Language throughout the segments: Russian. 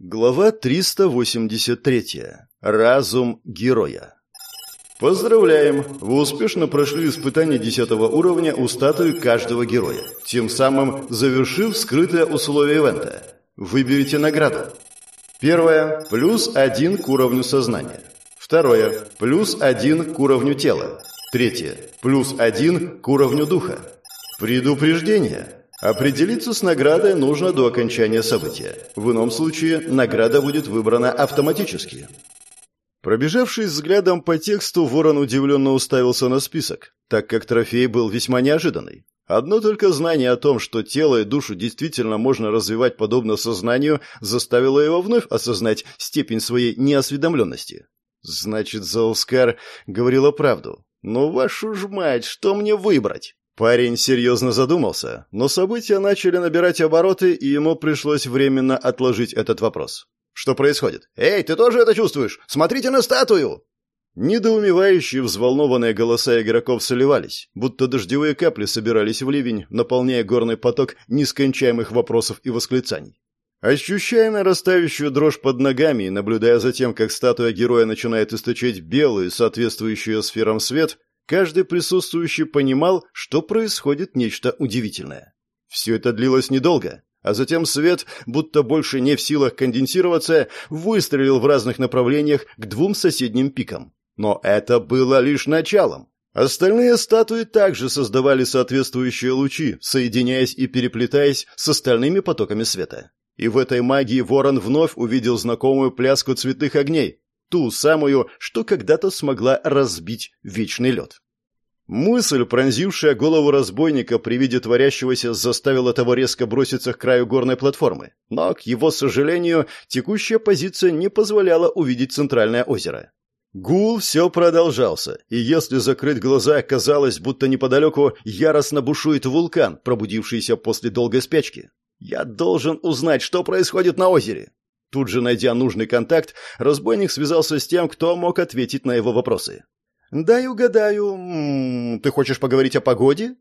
Глава 383. Разум героя. Поздравляем! Вы успешно прошли испытание 10 уровня у статуи каждого героя, тем самым завершив скрытое условие ивента. Выберите награду. Первое. Плюс один к уровню сознания. Второе. Плюс один к уровню тела. Третье. Плюс один к уровню духа. Предупреждение. Определиться с наградой нужно до окончания события. В ином случае награда будет выбрана автоматически. Пробежавшись взглядом по тексту, Ворон удивленно уставился на список, так как трофей был весьма неожиданный. Одно только знание о том, что тело и душу действительно можно развивать подобно сознанию, заставило его вновь осознать степень своей неосведомленности. Значит, Заускар говорила правду. «Ну, вашу ж мать, что мне выбрать?» Парень серьезно задумался, но события начали набирать обороты, и ему пришлось временно отложить этот вопрос. Что происходит? «Эй, ты тоже это чувствуешь? Смотрите на статую!» Недоумевающие, взволнованные голоса игроков соливались, будто дождевые капли собирались в ливень, наполняя горный поток нескончаемых вопросов и восклицаний. Ощущая нарастающую дрожь под ногами и наблюдая за тем, как статуя героя начинает источать белый, соответствующий сферам свет, Каждый присутствующий понимал, что происходит нечто удивительное. Все это длилось недолго, а затем свет, будто больше не в силах конденсироваться, выстрелил в разных направлениях к двум соседним пикам. Но это было лишь началом. Остальные статуи также создавали соответствующие лучи, соединяясь и переплетаясь с остальными потоками света. И в этой магии Ворон вновь увидел знакомую пляску цветных огней, ту самую, что когда-то смогла разбить вечный лед. Мысль, пронзившая голову разбойника при виде творящегося, заставила того резко броситься к краю горной платформы. Но, к его сожалению, текущая позиция не позволяла увидеть центральное озеро. Гул все продолжался, и если закрыть глаза, казалось, будто неподалеку яростно бушует вулкан, пробудившийся после долгой спячки. «Я должен узнать, что происходит на озере!» Тут же, найдя нужный контакт, разбойник связался с тем, кто мог ответить на его вопросы. «Дай угадаю. М -м, ты хочешь поговорить о погоде?»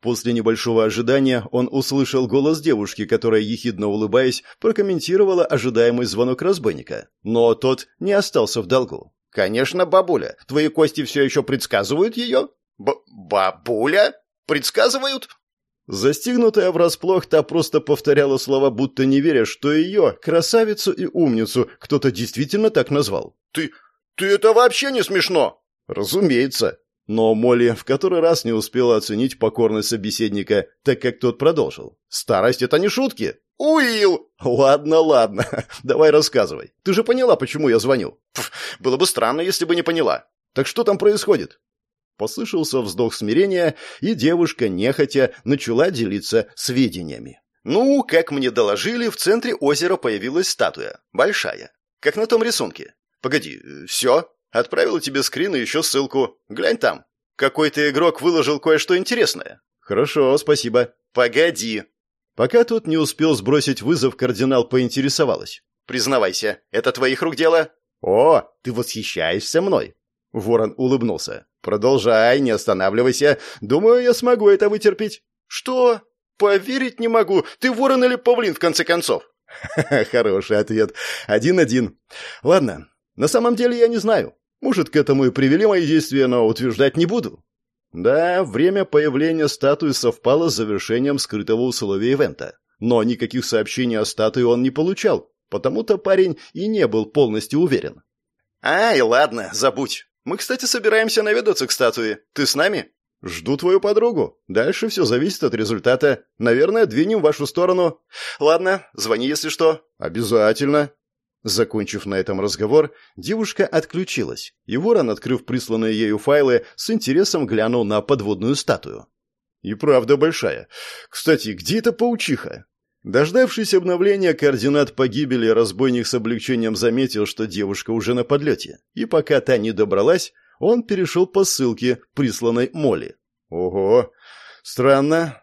После небольшого ожидания он услышал голос девушки, которая, ехидно улыбаясь, прокомментировала ожидаемый звонок разбойника. Но тот не остался в долгу. «Конечно, бабуля. Твои кости все еще предсказывают ее?» Б «Бабуля? Предсказывают?» Застигнутая врасплох, та просто повторяла слова, будто не веря, что ее, красавицу и умницу, кто-то действительно так назвал. «Ты... ты это вообще не смешно!» «Разумеется». Но Молли в который раз не успела оценить покорность собеседника, так как тот продолжил. «Старость — это не шутки!» «Уилл!» «Ладно, ладно. Давай рассказывай. Ты же поняла, почему я звоню?» Пф, «Было бы странно, если бы не поняла. Так что там происходит?» Послышался вздох смирения, и девушка, нехотя, начала делиться сведениями. «Ну, как мне доложили, в центре озера появилась статуя. Большая. Как на том рисунке. Погоди, все?» Отправил тебе скрин и еще ссылку. Глянь там. Какой-то игрок выложил кое-что интересное. Хорошо, спасибо. Погоди. Пока тот не успел сбросить вызов, кардинал поинтересовалась. Признавайся, это твоих рук дело? О, ты восхищаешься мной. Ворон улыбнулся. Продолжай, не останавливайся. Думаю, я смогу это вытерпеть. Что? Поверить не могу. Ты ворон или павлин в конце концов? Хороший ответ. Один-один. Ладно, на самом деле я не знаю. Может, к этому и привели мои действия, но утверждать не буду. Да, время появления статуи совпало с завершением скрытого условия ивента. Но никаких сообщений о статуе он не получал, потому-то парень и не был полностью уверен. «Ай, ладно, забудь. Мы, кстати, собираемся наведаться к статуе. Ты с нами?» «Жду твою подругу. Дальше все зависит от результата. Наверное, двинем в вашу сторону». «Ладно, звони, если что». «Обязательно». Закончив на этом разговор, девушка отключилась, и ворон, открыв присланные ею файлы, с интересом глянул на подводную статую. «И правда большая. Кстати, где эта паучиха?» Дождавшись обновления координат погибели, разбойник с облегчением заметил, что девушка уже на подлете, и пока та не добралась, он перешел по ссылке, присланной Молли. «Ого! Странно.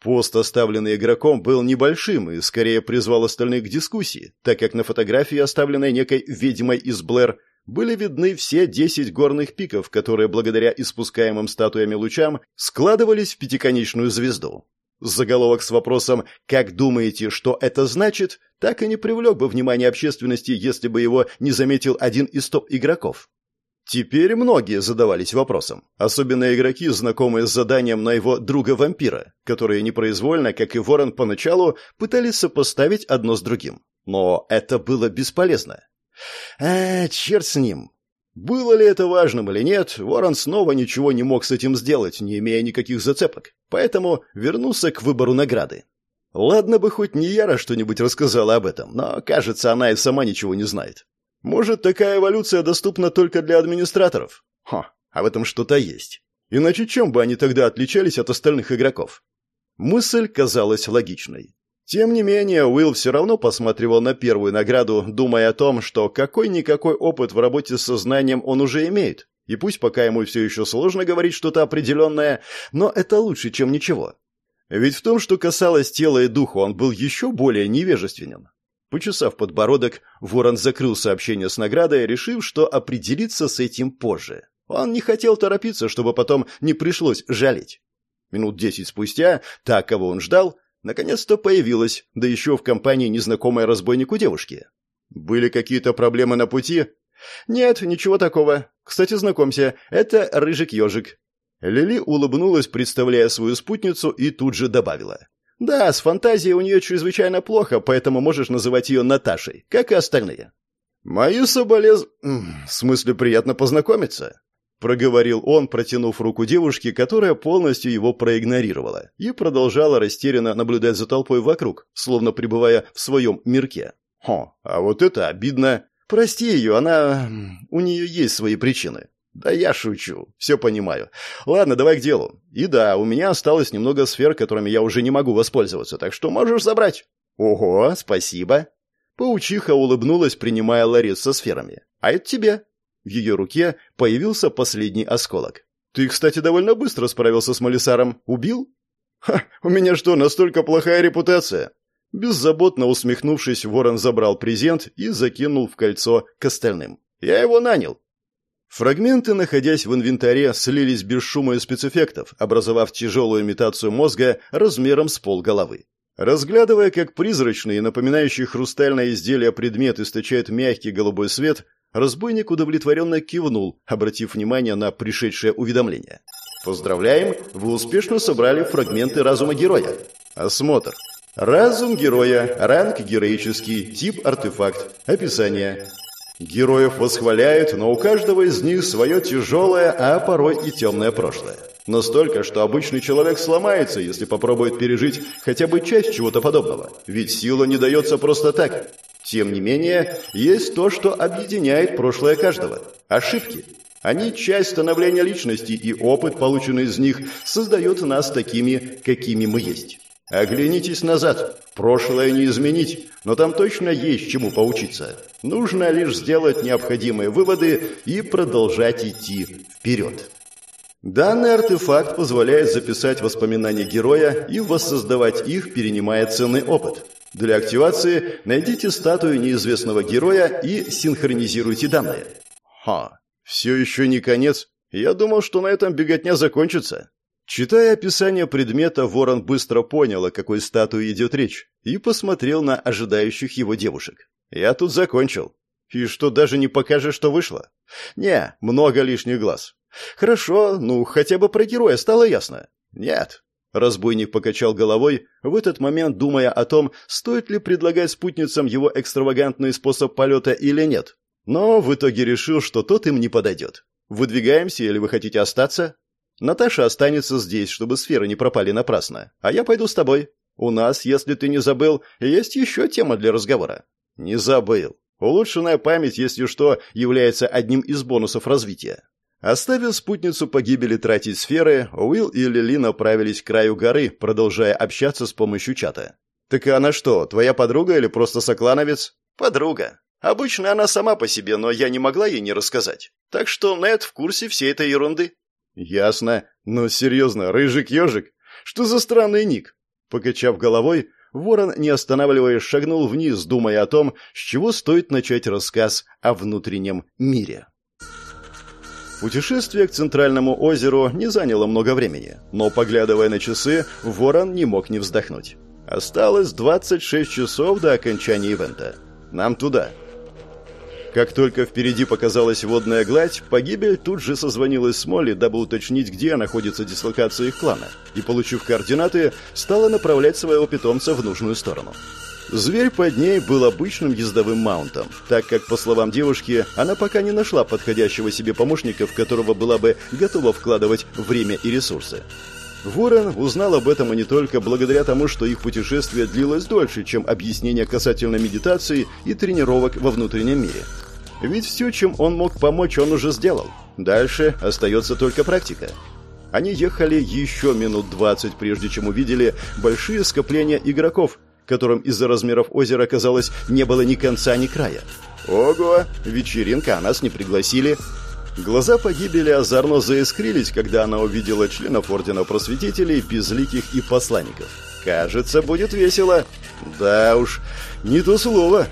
Пост, оставленный игроком, был небольшим и скорее призвал остальных к дискуссии, так как на фотографии, оставленной некой ведьмой из Блэр, были видны все десять горных пиков, которые благодаря испускаемым статуями лучам складывались в пятиконечную звезду. Заголовок с вопросом «Как думаете, что это значит?» так и не привлек бы внимание общественности, если бы его не заметил один из топ-игроков. Теперь многие задавались вопросом, особенно игроки, знакомые с заданием на его друга-вампира, которые непроизвольно, как и Ворон поначалу, пытались сопоставить одно с другим. Но это было бесполезно. А, черт с ним. Было ли это важным или нет, Ворон снова ничего не мог с этим сделать, не имея никаких зацепок, поэтому вернулся к выбору награды. Ладно бы хоть не Яра что-нибудь рассказала об этом, но, кажется, она и сама ничего не знает. Может, такая эволюция доступна только для администраторов? Ха, а в этом что-то есть. Иначе чем бы они тогда отличались от остальных игроков? Мысль казалась логичной. Тем не менее, Уилл все равно посматривал на первую награду, думая о том, что какой-никакой опыт в работе с сознанием он уже имеет. И пусть пока ему все еще сложно говорить что-то определенное, но это лучше, чем ничего. Ведь в том, что касалось тела и духа, он был еще более невежественен. Почесав подбородок, Ворон закрыл сообщение с наградой, решив, что определиться с этим позже. Он не хотел торопиться, чтобы потом не пришлось жалеть. Минут десять спустя, та, кого он ждал, наконец-то появилась, да еще в компании незнакомой разбойнику девушки. Были какие-то проблемы на пути? Нет, ничего такого. Кстати, знакомься, это Рыжик-ежик. Лили улыбнулась, представляя свою спутницу, и тут же добавила. «Да, с фантазией у нее чрезвычайно плохо, поэтому можешь называть ее Наташей, как и остальные». «Мои соболез... В смысле, приятно познакомиться?» — проговорил он, протянув руку девушке, которая полностью его проигнорировала, и продолжала растерянно наблюдать за толпой вокруг, словно пребывая в своем мирке. «Хо, а вот это обидно. Прости ее, она... У нее есть свои причины». «Да я шучу. Все понимаю. Ладно, давай к делу. И да, у меня осталось немного сфер, которыми я уже не могу воспользоваться, так что можешь забрать». «Ого, спасибо». Паучиха улыбнулась, принимая ларец со сферами. «А это тебе». В ее руке появился последний осколок. «Ты, кстати, довольно быстро справился с Малисаром. Убил?» «Ха, у меня что, настолько плохая репутация?» Беззаботно усмехнувшись, ворон забрал презент и закинул в кольцо к остальным. «Я его нанял». Фрагменты, находясь в инвентаре, слились без шума и спецэффектов, образовав тяжелую имитацию мозга размером с пол головы. Разглядывая, как призрачный, напоминающий хрустальное изделие предмет источает мягкий голубой свет, Разбойник удовлетворенно кивнул, обратив внимание на пришедшее уведомление. «Поздравляем, вы успешно собрали фрагменты разума героя. Осмотр. Разум героя, ранг героический, тип артефакт, описание. Героев восхваляют, но у каждого из них свое тяжелое, а порой и темное прошлое. Настолько, что обычный человек сломается, если попробует пережить хотя бы часть чего-то подобного. Ведь сила не дается просто так. Тем не менее, есть то, что объединяет прошлое каждого – ошибки. Они – часть становления личности, и опыт, полученный из них, создает нас такими, какими мы есть. Оглянитесь назад. Прошлое не изменить, но там точно есть чему поучиться. Нужно лишь сделать необходимые выводы и продолжать идти вперед. Данный артефакт позволяет записать воспоминания героя и воссоздавать их, перенимая ценный опыт. Для активации найдите статую неизвестного героя и синхронизируйте данные. Ха, все еще не конец. Я думал, что на этом беготня закончится. Читая описание предмета, Ворон быстро понял, о какой статуе идет речь, и посмотрел на ожидающих его девушек. «Я тут закончил. И что, даже не покажешь, что вышло?» «Не, много лишних глаз». «Хорошо, ну, хотя бы про героя стало ясно?» «Нет, Разбойник покачал головой, в этот момент думая о том, стоит ли предлагать спутницам его экстравагантный способ полета или нет. Но в итоге решил, что тот им не подойдет. «Выдвигаемся или вы хотите остаться?» «Наташа останется здесь, чтобы сферы не пропали напрасно. А я пойду с тобой. У нас, если ты не забыл, есть еще тема для разговора». «Не забыл. Улучшенная память, если что, является одним из бонусов развития. Оставив спутницу погибели тратить сферы, Уилл и Лили направились к краю горы, продолжая общаться с помощью чата. «Так она что, твоя подруга или просто соклановец?» «Подруга. Обычно она сама по себе, но я не могла ей не рассказать. Так что Нед в курсе всей этой ерунды». «Ясно. Но серьезно, рыжик-ежик? Что за странный ник?» Покачав головой, Ворон, не останавливаясь, шагнул вниз, думая о том, с чего стоит начать рассказ о внутреннем мире. Путешествие к центральному озеру не заняло много времени, но, поглядывая на часы, Ворон не мог не вздохнуть. Осталось 26 часов до окончания ивента. Нам туда. Как только впереди показалась водная гладь, погибель тут же созвонилась с Молли, дабы уточнить, где находится дислокация их клана, и, получив координаты, стала направлять своего питомца в нужную сторону. Зверь под ней был обычным ездовым маунтом, так как, по словам девушки, она пока не нашла подходящего себе помощника, в которого была бы готова вкладывать время и ресурсы. Ворон узнал об этом и не только благодаря тому, что их путешествие длилось дольше, чем объяснение касательно медитации и тренировок во внутреннем мире. Ведь все, чем он мог помочь, он уже сделал. Дальше остается только практика. Они ехали еще минут двадцать, прежде чем увидели большие скопления игроков, которым из-за размеров озера, казалось, не было ни конца, ни края. Ого, вечеринка, а нас не пригласили. Глаза погибели озорно заискрились, когда она увидела членов Ордена Просветителей, безликих и посланников. Кажется, будет весело. Да уж, не то слово.